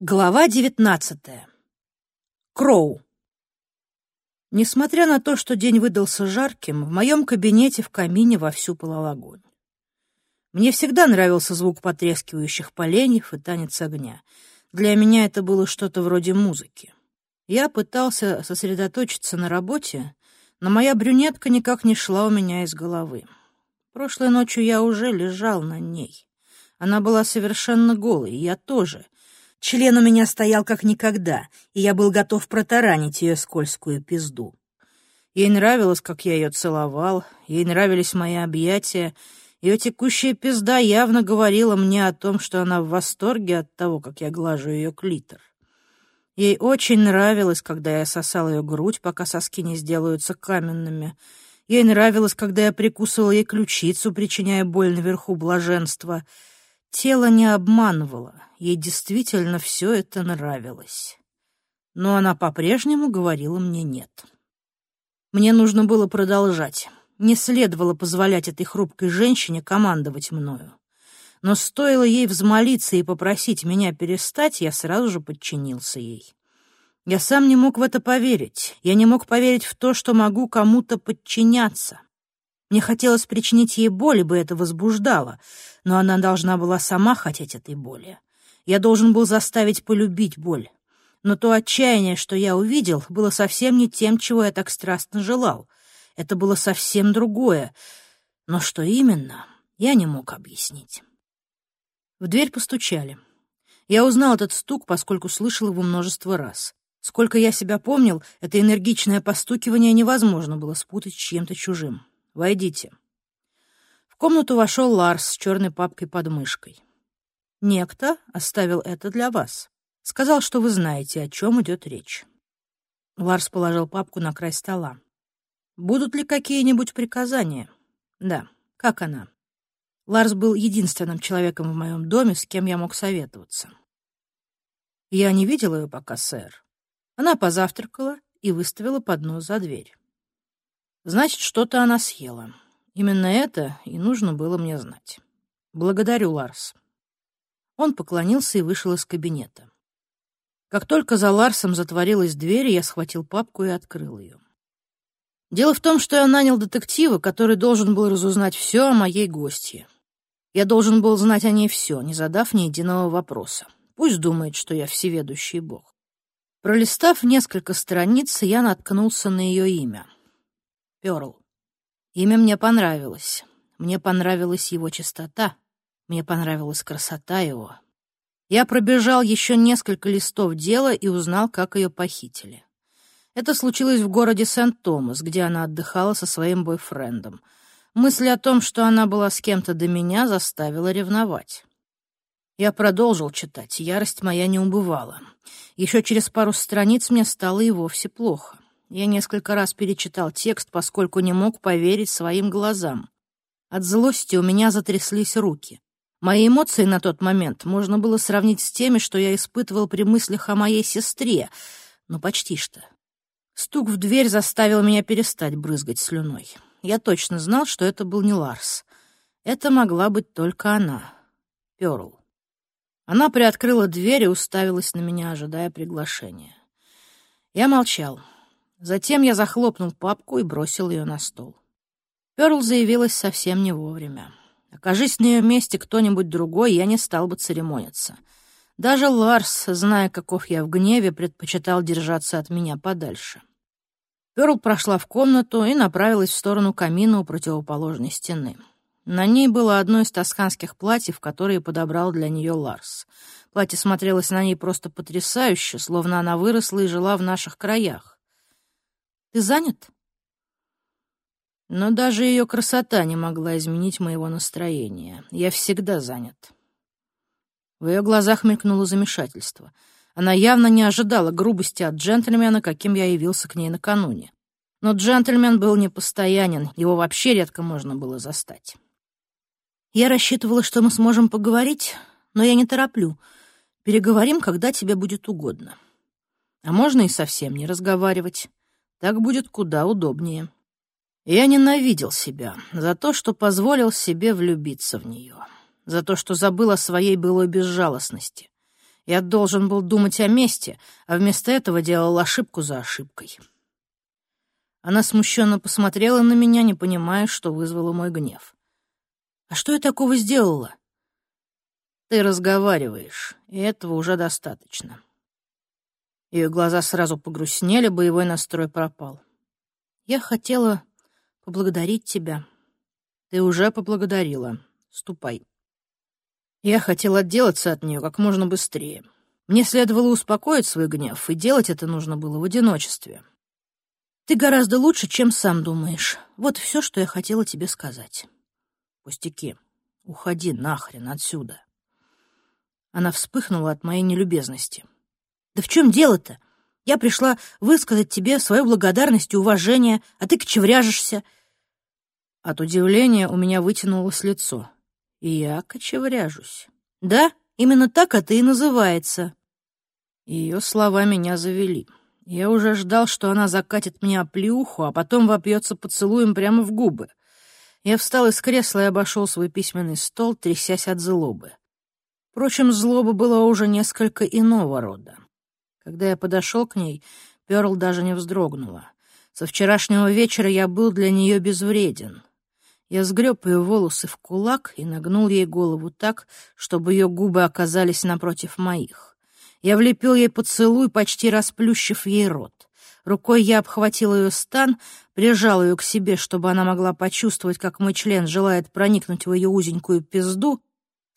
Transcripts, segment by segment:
Глава девятнадцатая. Кроу. Несмотря на то, что день выдался жарким, в моем кабинете в камине вовсю пылал огонь. Мне всегда нравился звук потрескивающих поленьев и танец огня. Для меня это было что-то вроде музыки. Я пытался сосредоточиться на работе, но моя брюнетка никак не шла у меня из головы. Прошлой ночью я уже лежал на ней. Она была совершенно голой, и я тоже — Член у меня стоял как никогда, и я был готов протаранить ее скользкую пизду. Ей нравилось, как я ее целовал, ей нравились мои объятия. Ее текущая пизда явно говорила мне о том, что она в восторге от того, как я глажу ее клитор. Ей очень нравилось, когда я сосал ее грудь, пока соски не сделаются каменными. Ей нравилось, когда я прикусывал ей ключицу, причиняя боль наверху блаженства — Тело не обманывало, ей действительно все это нравилось. Но она по-прежнему говорила мне «нет». Мне нужно было продолжать. Не следовало позволять этой хрупкой женщине командовать мною. Но стоило ей взмолиться и попросить меня перестать, я сразу же подчинился ей. Я сам не мог в это поверить. Я не мог поверить в то, что могу кому-то подчиняться. Мне хотелось причинить ей боль, ибо это возбуждало, но она должна была сама хотеть этой боли. Я должен был заставить полюбить боль. Но то отчаяние, что я увидел, было совсем не тем, чего я так страстно желал. Это было совсем другое. Но что именно, я не мог объяснить. В дверь постучали. Я узнал этот стук, поскольку слышал его множество раз. Сколько я себя помнил, это энергичное постукивание невозможно было спутать с чем-то чужим. Войдите». В комнату вошел Ларс с черной папкой под мышкой. «Некто оставил это для вас. Сказал, что вы знаете, о чем идет речь». Ларс положил папку на край стола. «Будут ли какие-нибудь приказания?» «Да. Как она?» Ларс был единственным человеком в моем доме, с кем я мог советоваться. Я не видел ее пока, сэр. Она позавтракала и выставила поднос за дверь. Значит, что-то она съела. Именно это и нужно было мне знать. Благодарю, Ларс. Он поклонился и вышел из кабинета. Как только за Ларсом затворилась дверь, я схватил папку и открыл ее. Дело в том, что я нанял детектива, который должен был разузнать все о моей гостье. Я должен был знать о ней все, не задав ни единого вопроса. Пусть думает, что я всеведущий бог. Пролистав несколько страниц, я наткнулся на ее имя — Перл. Имя мне понравилось. Мне понравилась его чистота. Мне понравилась красота его. Я пробежал еще несколько листов дела и узнал, как ее похитили. Это случилось в городе Сент-Томас, где она отдыхала со своим бойфрендом. Мысль о том, что она была с кем-то до меня, заставила ревновать. Я продолжил читать, ярость моя не убывала. Еще через пару страниц мне стало и вовсе плохо. Я несколько раз перечитал текст, поскольку не мог поверить своим глазам. От злости у меня затряслись руки. Мои эмоции на тот момент можно было сравнить с теми, что я испытывал при мыслях о моей сестре, но почти что. Стук в дверь заставил меня перестать брызгать слюной. Я точно знал, что это был не Ларс. Это могла быть только она, Пёрл. Она приоткрыла дверь и уставилась на меня, ожидая приглашения. Я молчал. Затем я захлопнул папку и бросил ее на стол. Перл заявилась совсем не вовремя. Окажись на ее месте кто-нибудь другой, я не стал бы церемониться. Даже Ларс, зная, каков я в гневе, предпочитал держаться от меня подальше. Перл прошла в комнату и направилась в сторону камина у противоположной стены. На ней было одно из тосканских платьев, которые подобрал для нее Ларс. Платье смотрелось на ней просто потрясающе, словно она выросла и жила в наших краях. Ты занят?» Но даже ее красота не могла изменить моего настроения. Я всегда занят. В ее глазах мелькнуло замешательство. Она явно не ожидала грубости от джентльмена, каким я явился к ней накануне. Но джентльмен был непостоянен, его вообще редко можно было застать. Я рассчитывала, что мы сможем поговорить, но я не тороплю. Переговорим, когда тебе будет угодно. А можно и совсем не разговаривать. Так будет куда удобнее. Я ненавидел себя за то, что позволил себе влюбиться в нее, за то, что забыл о своей былой безжалостности. Я должен был думать о месте, а вместо этого делал ошибку за ошибкой. Она смущенно посмотрела на меня, не понимая, что вызвало мой гнев. «А что я такого сделала?» «Ты разговариваешь, и этого уже достаточно». Ее глаза сразу погрустнели, боевой настрой пропал. «Я хотела поблагодарить тебя». «Ты уже поблагодарила. Ступай». Я хотел отделаться от нее как можно быстрее. Мне следовало успокоить свой гнев, и делать это нужно было в одиночестве. Ты гораздо лучше, чем сам думаешь. Вот все, что я хотела тебе сказать. Пустяки. Уходи нахрен отсюда. Она вспыхнула от моей нелюбезности. Да в чем дело-то? Я пришла высказать тебе свою благодарность и уважение, а ты кочевряжешься. От удивления у меня вытянулось лицо. И я кочевряжусь. Да, именно так это и называется. Ее слова меня завели. Я уже ждал, что она закатит мне оплеуху, а потом вопьется поцелуем прямо в губы. Я встал из кресла и обошел свой письменный стол, трясясь от злобы. Впрочем, злоба была уже несколько иного рода. Когда я подошел к ней, Перл даже не вздрогнула. Со вчерашнего вечера я был для нее безвреден. Я сгреб ее волосы в кулак и нагнул ей голову так, чтобы ее губы оказались напротив моих. Я влепил ей поцелуй, почти расплющив ей рот. Рукой я обхватил ее стан, прижал ее к себе, чтобы она могла почувствовать, как мой член желает проникнуть в ее узенькую пизду,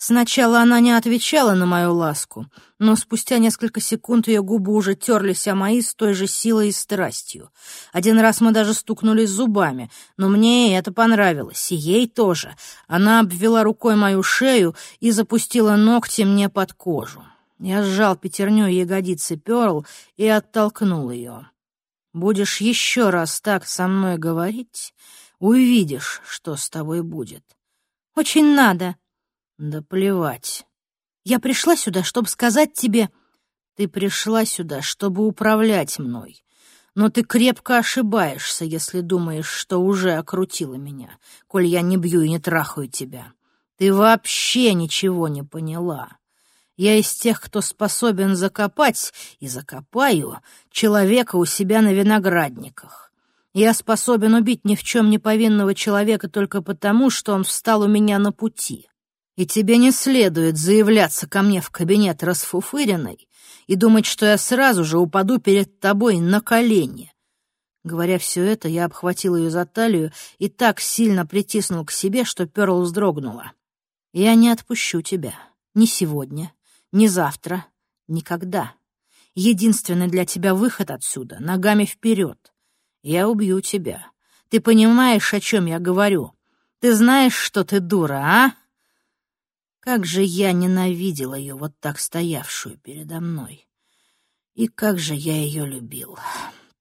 Сначала она не отвечала на мою ласку, но спустя несколько секунд ее губы уже терлись о мои с той же силой и страстью. Один раз мы даже стукнулись зубами, но мне это понравилось, и ей тоже. Она обвела рукой мою шею и запустила ногти мне под кожу. Я сжал пятерню ягодицы Перл и оттолкнул ее. «Будешь еще раз так со мной говорить, увидишь, что с тобой будет». «Очень надо», да плевать. Я пришла сюда, чтобы сказать тебе... Ты пришла сюда, чтобы управлять мной. Но ты крепко ошибаешься, если думаешь, что уже окрутила меня, коль я не бью и не трахаю тебя. Ты вообще ничего не поняла. Я из тех, кто способен закопать, и закопаю, человека у себя на виноградниках. Я способен убить ни в чем не повинного человека только потому, что он встал у меня на пути. И тебе не следует заявляться ко мне в кабинет расфуфыренной и думать, что я сразу же упаду перед тобой на колени. Говоря все это, я обхватил ее за талию и так сильно притиснул к себе, что Перл вздрогнула. Я не отпущу тебя. Ни сегодня, ни завтра, никогда. Единственный для тебя выход отсюда — ногами вперед. Я убью тебя. Ты понимаешь, о чем я говорю? Ты знаешь, что ты дура, а? Как же я ненавидела ее вот так стоявшую передо мной. И как же я ее любил.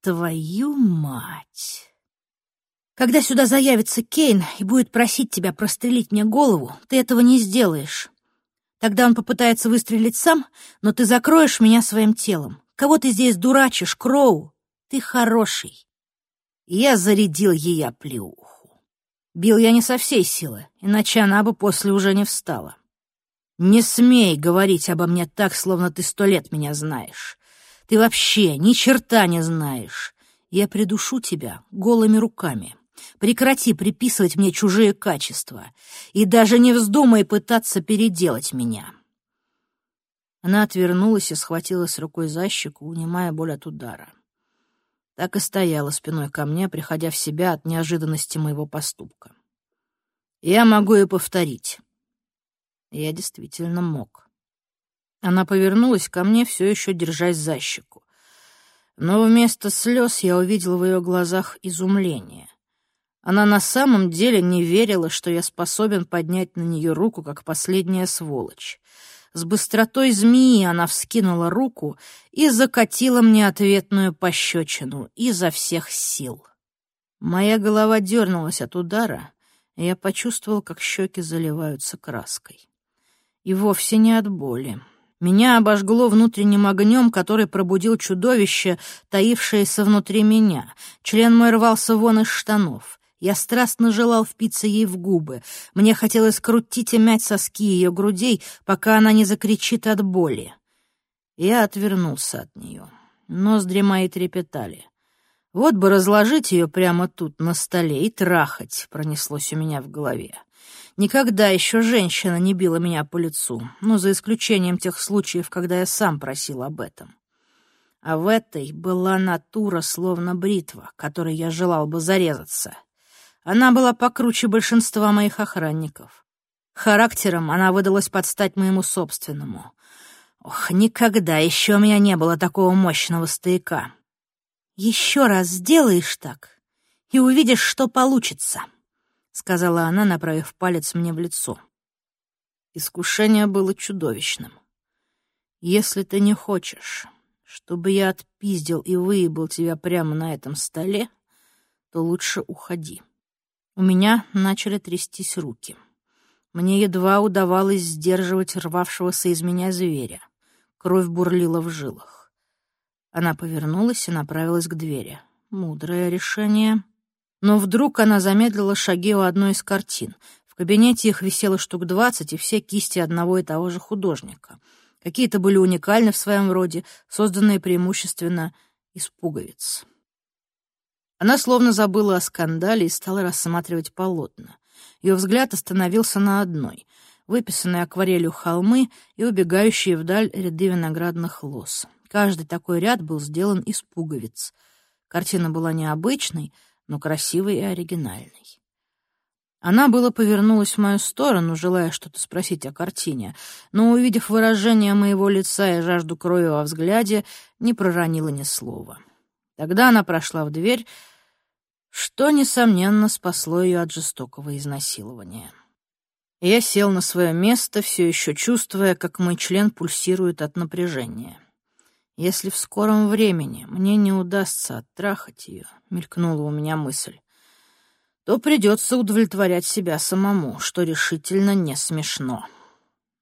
Твою мать! Когда сюда заявится Кейн и будет просить тебя прострелить мне голову, ты этого не сделаешь. Тогда он попытается выстрелить сам, но ты закроешь меня своим телом. Кого ты здесь дурачишь, Кроу? Ты хороший. я зарядил ей оплеуху. Бил я не со всей силы, иначе она бы после уже не встала. Не смей говорить обо мне так, словно ты сто лет меня знаешь. Ты вообще ни черта не знаешь. Я придушу тебя голыми руками. Прекрати приписывать мне чужие качества. И даже не вздумай пытаться переделать меня. Она отвернулась и схватилась рукой за щеку, унимая боль от удара. Так и стояла спиной ко мне, приходя в себя от неожиданности моего поступка. Я могу и повторить. Я действительно мог. Она повернулась ко мне, все еще держась за щеку. Но вместо слез я увидел в ее глазах изумление. Она на самом деле не верила, что я способен поднять на нее руку, как последняя сволочь. С быстротой змеи она вскинула руку и закатила мне ответную пощечину изо всех сил. Моя голова дернулась от удара, и я почувствовал, как щеки заливаются краской. И вовсе не от боли. Меня обожгло внутренним огнем, который пробудил чудовище, таившееся внутри меня. Член мой рвался вон из штанов. Я страстно желал впиться ей в губы. Мне хотелось крутить и мять соски ее грудей, пока она не закричит от боли. Я отвернулся от нее. Ноздри мои трепетали. Вот бы разложить ее прямо тут, на столе, и трахать, пронеслось у меня в голове. Никогда еще женщина не била меня по лицу, ну, за исключением тех случаев, когда я сам просил об этом. А в этой была натура, словно бритва, которой я желал бы зарезаться. Она была покруче большинства моих охранников. Характером она выдалась под стать моему собственному. Ох, никогда еще у меня не было такого мощного стояка. «Еще раз сделаешь так, и увидишь, что получится», — сказала она, направив палец мне в лицо. Искушение было чудовищным. «Если ты не хочешь, чтобы я отпиздил и выебал тебя прямо на этом столе, то лучше уходи». У меня начали трястись руки. Мне едва удавалось сдерживать рвавшегося из меня зверя. Кровь бурлила в жилах. Она повернулась и направилась к двери. Мудрое решение. Но вдруг она замедлила шаги у одной из картин. В кабинете их висело штук двадцать, и все кисти одного и того же художника. Какие-то были уникальны в своем роде, созданные преимущественно из пуговиц. Она словно забыла о скандале и стала рассматривать полотна. Ее взгляд остановился на одной — выписанной акварелью холмы и убегающие вдаль ряды виноградных лос. Каждый такой ряд был сделан из пуговиц. Картина была необычной, но красивой и оригинальной. Она было повернулась в мою сторону, желая что-то спросить о картине, но, увидев выражение моего лица и жажду крови во взгляде, не проронила ни слова. Тогда она прошла в дверь, что, несомненно, спасло ее от жестокого изнасилования. Я сел на свое место, все еще чувствуя, как мой член пульсирует от напряжения. Если в скором времени мне не удастся оттрахать ее, мелькнула у меня мысль, то придется удовлетворять себя самому, что решительно не смешно.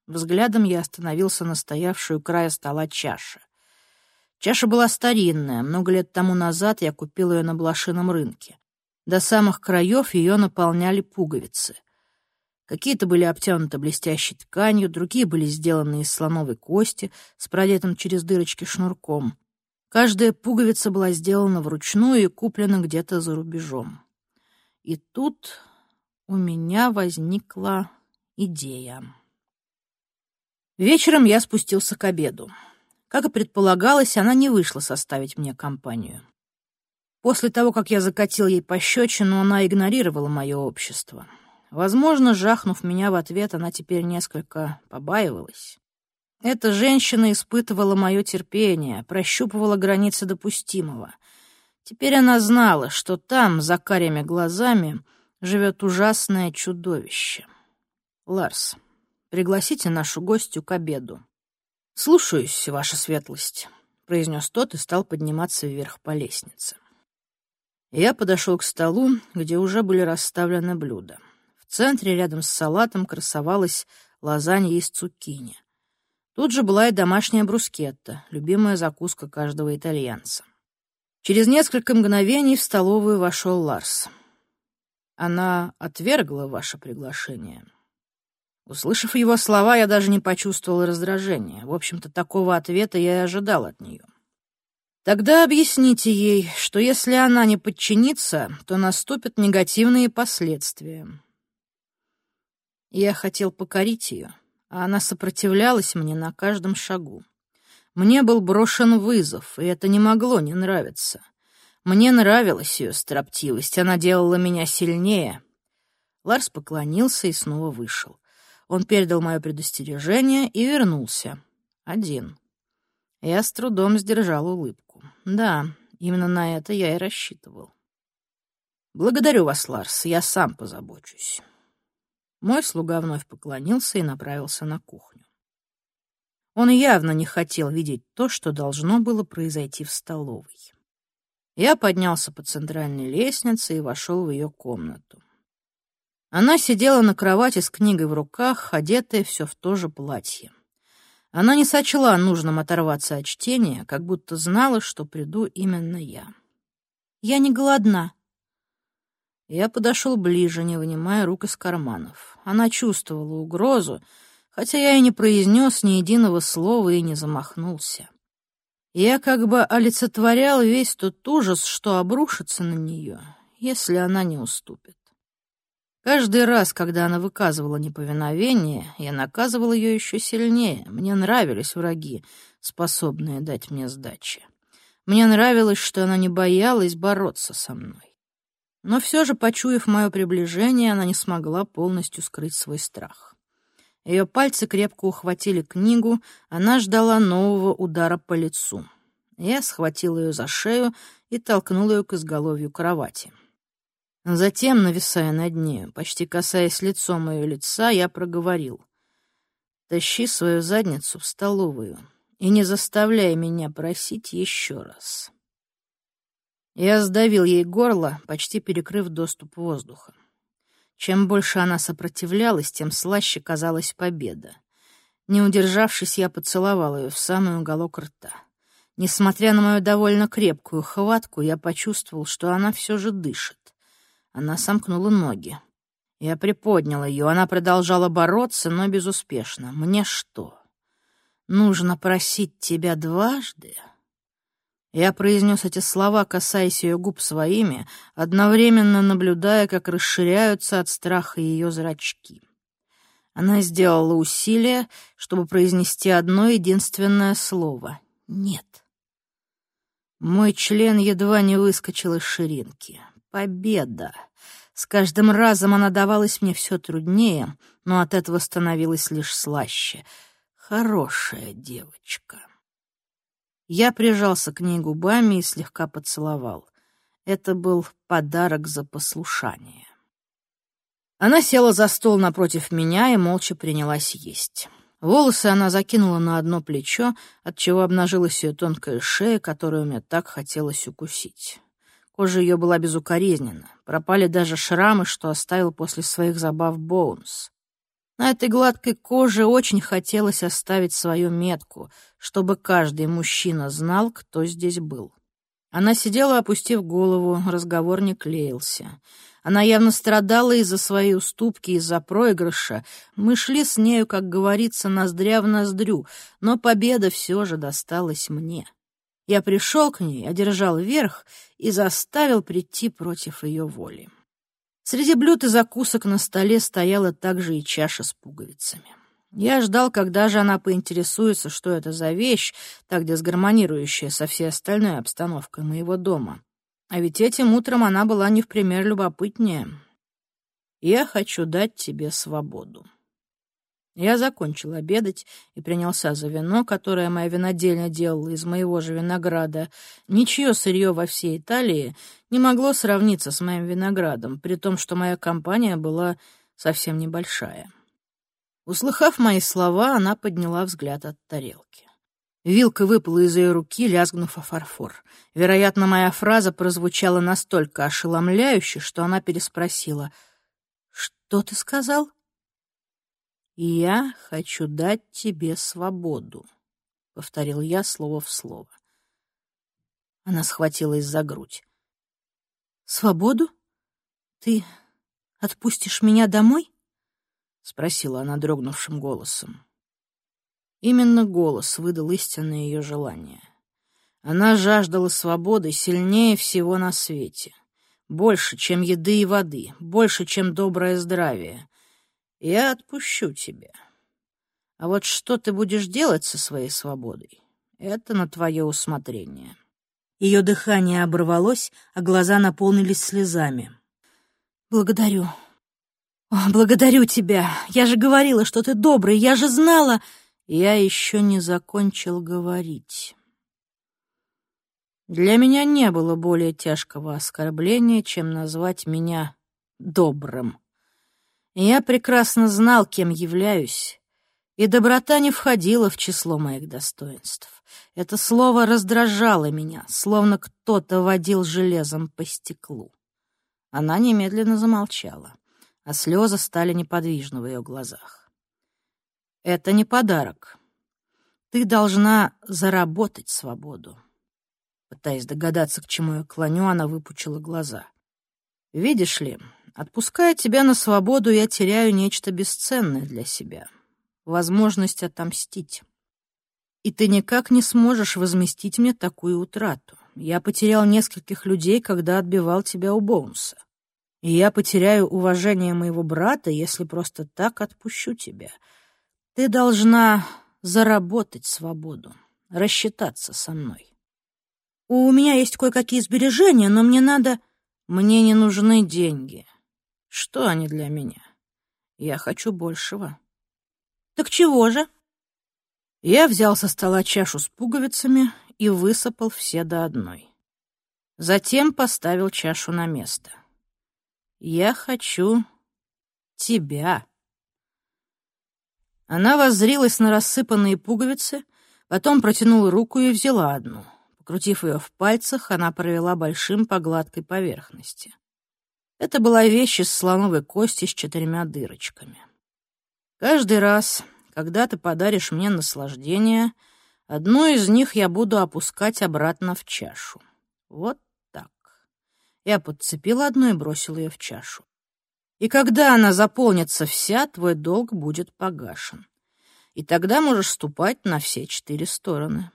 Взглядом я остановился на стоявшую края стола чаше. Чаша была старинная, много лет тому назад я купил ее на блошином рынке. До самых краев ее наполняли пуговицы. Какие-то были обтянуты блестящей тканью, другие были сделаны из слоновой кости с продетым через дырочки шнурком. Каждая пуговица была сделана вручную и куплена где-то за рубежом. И тут у меня возникла идея. Вечером я спустился к обеду. Как и предполагалось, она не вышла составить мне компанию. После того, как я закатил ей пощечину, она игнорировала мое общество. Возможно, жахнув меня в ответ, она теперь несколько побаивалась. Эта женщина испытывала мое терпение, прощупывала границы допустимого. Теперь она знала, что там, за карими глазами, живет ужасное чудовище. «Ларс, пригласите нашу гостью к обеду». «Слушаюсь, ваша светлость», — произнес тот и стал подниматься вверх по лестнице. Я подошел к столу, где уже были расставлены блюда. В центре, рядом с салатом, красовалась лазанья из цукини. Тут же была и домашняя брускетта, любимая закуска каждого итальянца. Через несколько мгновений в столовую вошел Ларс. Она отвергла ваше приглашение. Услышав его слова, я даже не почувствовал раздражения. В общем-то, такого ответа я и ожидал от нее. Тогда объясните ей, что если она не подчинится, то наступят негативные последствия. Я хотел покорить ее, а она сопротивлялась мне на каждом шагу. Мне был брошен вызов, и это не могло не нравиться. Мне нравилась ее строптивость, она делала меня сильнее. Ларс поклонился и снова вышел. Он передал мое предостережение и вернулся. Один. Я с трудом сдержал улыбку. Да, именно на это я и рассчитывал. «Благодарю вас, Ларс, я сам позабочусь». Мой слуга вновь поклонился и направился на кухню. Он явно не хотел видеть то, что должно было произойти в столовой. Я поднялся по центральной лестнице и вошел в ее комнату. Она сидела на кровати с книгой в руках, одетая все в то же платье. Она не сочла нужным оторваться от чтения, как будто знала, что приду именно я. «Я не голодна», я подошел ближе, не вынимая рук из карманов. Она чувствовала угрозу, хотя я и не произнес ни единого слова и не замахнулся. Я как бы олицетворял весь тот ужас, что обрушится на нее, если она не уступит. Каждый раз, когда она выказывала неповиновение, я наказывал ее еще сильнее. Мне нравились враги, способные дать мне сдачи. Мне нравилось, что она не боялась бороться со мной. Но все же, почуяв мое приближение, она не смогла полностью скрыть свой страх. Ее пальцы крепко ухватили книгу, она ждала нового удара по лицу. Я схватил ее за шею и толкнул ее к изголовью кровати. Затем, нависая над нею, почти касаясь лицом ее лица, я проговорил. «Тащи свою задницу в столовую и не заставляй меня просить еще раз». Я сдавил ей горло, почти перекрыв доступ воздуха. Чем больше она сопротивлялась, тем слаще казалась победа. Не удержавшись, я поцеловал ее в самый уголок рта. Несмотря на мою довольно крепкую хватку, я почувствовал, что она все же дышит. Она сомкнула ноги. Я приподнял ее. Она продолжала бороться, но безуспешно. Мне что, нужно просить тебя дважды? Я произнес эти слова, касаясь ее губ своими, одновременно наблюдая, как расширяются от страха ее зрачки. Она сделала усилие, чтобы произнести одно единственное слово — «нет». Мой член едва не выскочил из ширинки. Победа! С каждым разом она давалась мне все труднее, но от этого становилась лишь слаще. Хорошая девочка. Я прижался к ней губами и слегка поцеловал. Это был подарок за послушание. Она села за стол напротив меня и молча принялась есть. Волосы она закинула на одно плечо, отчего обнажилась ее тонкая шея, которую мне так хотелось укусить. Кожа ее была безукоризненна. Пропали даже шрамы, что оставил после своих забав Боунс. На этой гладкой коже очень хотелось оставить свою метку, чтобы каждый мужчина знал, кто здесь был. Она сидела, опустив голову, разговор не клеился. Она явно страдала из-за своей уступки, из-за проигрыша. Мы шли с нею, как говорится, ноздря в ноздрю, но победа все же досталась мне. Я пришел к ней, одержал верх и заставил прийти против ее воли. Среди блюд и закусок на столе стояла также и чаша с пуговицами. Я ждал, когда же она поинтересуется, что это за вещь, так дисгармонирующая со всей остальной обстановкой моего дома. А ведь этим утром она была не в пример любопытнее. «Я хочу дать тебе свободу». Я закончил обедать и принялся за вино, которое моя винодельня делала из моего же винограда. Ничье сырье во всей Италии не могло сравниться с моим виноградом, при том, что моя компания была совсем небольшая. Услыхав мои слова, она подняла взгляд от тарелки. Вилка выпала из ее руки, лязгнув о фарфор. Вероятно, моя фраза прозвучала настолько ошеломляюще, что она переспросила. «Что ты сказал?» «Я хочу дать тебе свободу», — повторил я слово в слово. Она схватилась за грудь. «Свободу? Ты отпустишь меня домой?» — спросила она дрогнувшим голосом. Именно голос выдал истинное ее желание. Она жаждала свободы сильнее всего на свете. Больше, чем еды и воды, больше, чем доброе здравие, я отпущу тебя. А вот что ты будешь делать со своей свободой, это на твое усмотрение. Ее дыхание оборвалось, а глаза наполнились слезами. «Благодарю. О, благодарю тебя. Я же говорила, что ты добрый. Я же знала...» Я еще не закончил говорить. Для меня не было более тяжкого оскорбления, чем назвать меня добрым. Я прекрасно знал, кем являюсь, и доброта не входила в число моих достоинств. Это слово раздражало меня, словно кто-то водил железом по стеклу. Она немедленно замолчала, а слезы стали неподвижны в ее глазах. «Это не подарок. Ты должна заработать свободу». Пытаясь догадаться, к чему я клоню, она выпучила глаза. «Видишь ли, Отпуская тебя на свободу, я теряю нечто бесценное для себя. возможность отомстить. И ты никак не сможешь возместить мне такую утрату. Я потерял нескольких людей, когда отбивал тебя у Боунса. И я потеряю уважение моего брата, если просто так отпущу тебя. Ты должна заработать свободу, рассчитаться со мной. У меня есть кое-какие сбережения, но мне надо... Мне не нужны деньги. Что они для меня? Я хочу большего. Так чего же? Я взял со стола чашу с пуговицами и высыпал все до одной. Затем поставил чашу на место. Я хочу тебя. Она воззрилась на рассыпанные пуговицы, потом протянула руку и взяла одну. Покрутив ее в пальцах, она провела большим по гладкой поверхности. Это была вещь из слоновой кости с четырьмя дырочками. Каждый раз, когда ты подаришь мне наслаждение, одну из них я буду опускать обратно в чашу. Вот так. Я подцепила одну и бросила ее в чашу. И когда она заполнится вся, твой долг будет погашен. И тогда можешь ступать на все четыре стороны.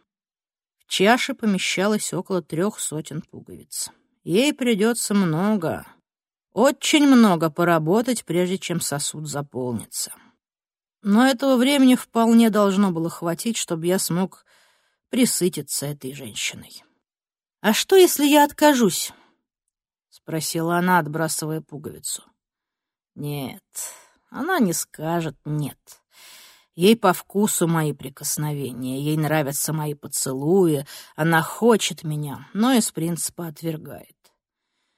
В чаше помещалось около трех сотен пуговиц. Ей придется много, очень много поработать, прежде чем сосуд заполнится. Но этого времени вполне должно было хватить, чтобы я смог присытиться этой женщиной. «А что, если я откажусь?» — спросила она, отбрасывая пуговицу. «Нет, она не скажет «нет». Ей по вкусу мои прикосновения, ей нравятся мои поцелуи, она хочет меня, но из принципа отвергает.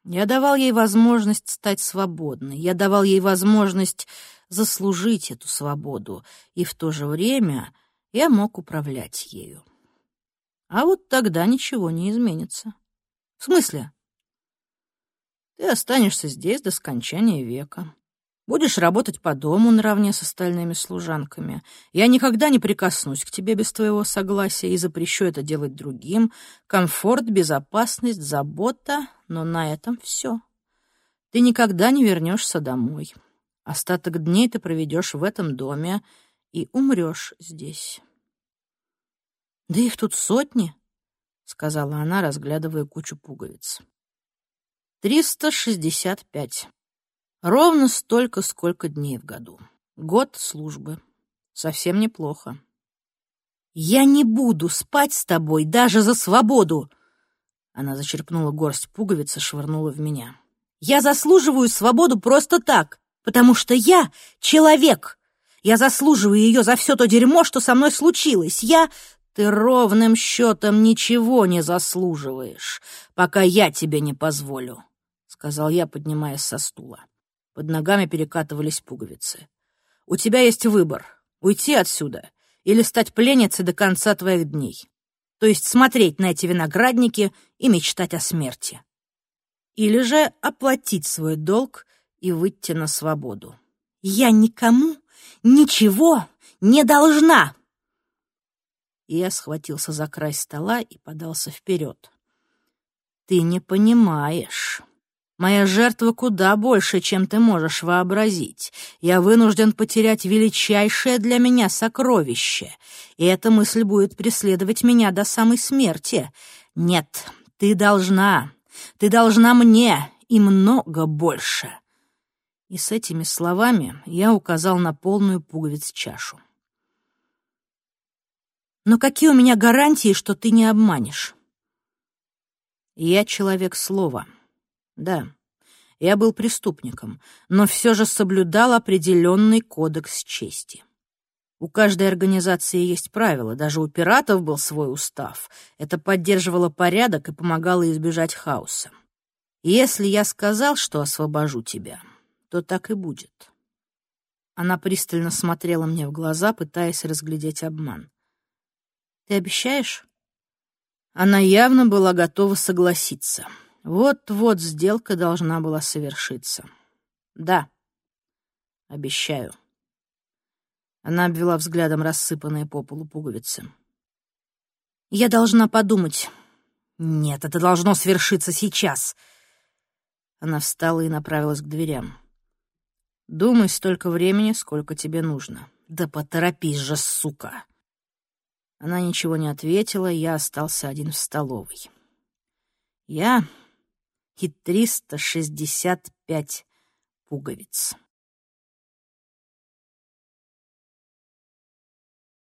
Я давал ей возможность стать свободной, я давал ей возможность заслужить эту свободу, и в то же время я мог управлять ею. А вот тогда ничего не изменится. В смысле? Ты останешься здесь до скончания века. Будешь работать по дому наравне с остальными служанками. Я никогда не прикоснусь к тебе без твоего согласия и запрещу это делать другим. Комфорт, безопасность, забота, но на этом все. Ты никогда не вернешься домой. Остаток дней ты проведешь в этом доме и умрешь здесь. Да их тут сотни, — сказала она, разглядывая кучу пуговиц. «Триста шестьдесят пять. Ровно столько, сколько дней в году. Год службы. Совсем неплохо. «Я не буду спать с тобой даже за свободу!» Она зачерпнула горсть пуговиц и швырнула в меня. «Я заслуживаю свободу просто так, потому что я человек. Я заслуживаю ее за все то дерьмо, что со мной случилось. Я... Ты ровным счетом ничего не заслуживаешь, пока я тебе не позволю», — сказал я, поднимаясь со стула. Под ногами перекатывались пуговицы. «У тебя есть выбор — уйти отсюда или стать пленницей до конца твоих дней. То есть смотреть на эти виноградники и мечтать о смерти. Или же оплатить свой долг и выйти на свободу. Я никому ничего не должна!» И я схватился за край стола и подался вперед. «Ты не понимаешь». Моя жертва куда больше, чем ты можешь вообразить. Я вынужден потерять величайшее для меня сокровище, и эта мысль будет преследовать меня до самой смерти. Нет, ты должна, ты должна мне и много больше. И с этими словами я указал на полную пуговиц чашу. Но какие у меня гарантии, что ты не обманешь? Я человек слова. Да, я был преступником, но все же соблюдал определенный кодекс чести. У каждой организации есть правила, даже у пиратов был свой устав. Это поддерживало порядок и помогало избежать хаоса. Если я сказал, что освобожу тебя, то так и будет. Она пристально смотрела мне в глаза, пытаясь разглядеть обман. «Ты обещаешь?» Она явно была готова согласиться. Вот-вот сделка должна была совершиться. Да, обещаю. Она обвела взглядом рассыпанные по полу пуговицы. Я должна подумать. Нет, это должно свершиться сейчас. Она встала и направилась к дверям. Думай столько времени, сколько тебе нужно. Да поторопись же, сука!» Она ничего не ответила, я остался один в столовой. Я и триста шестьдесят пять пуговиц.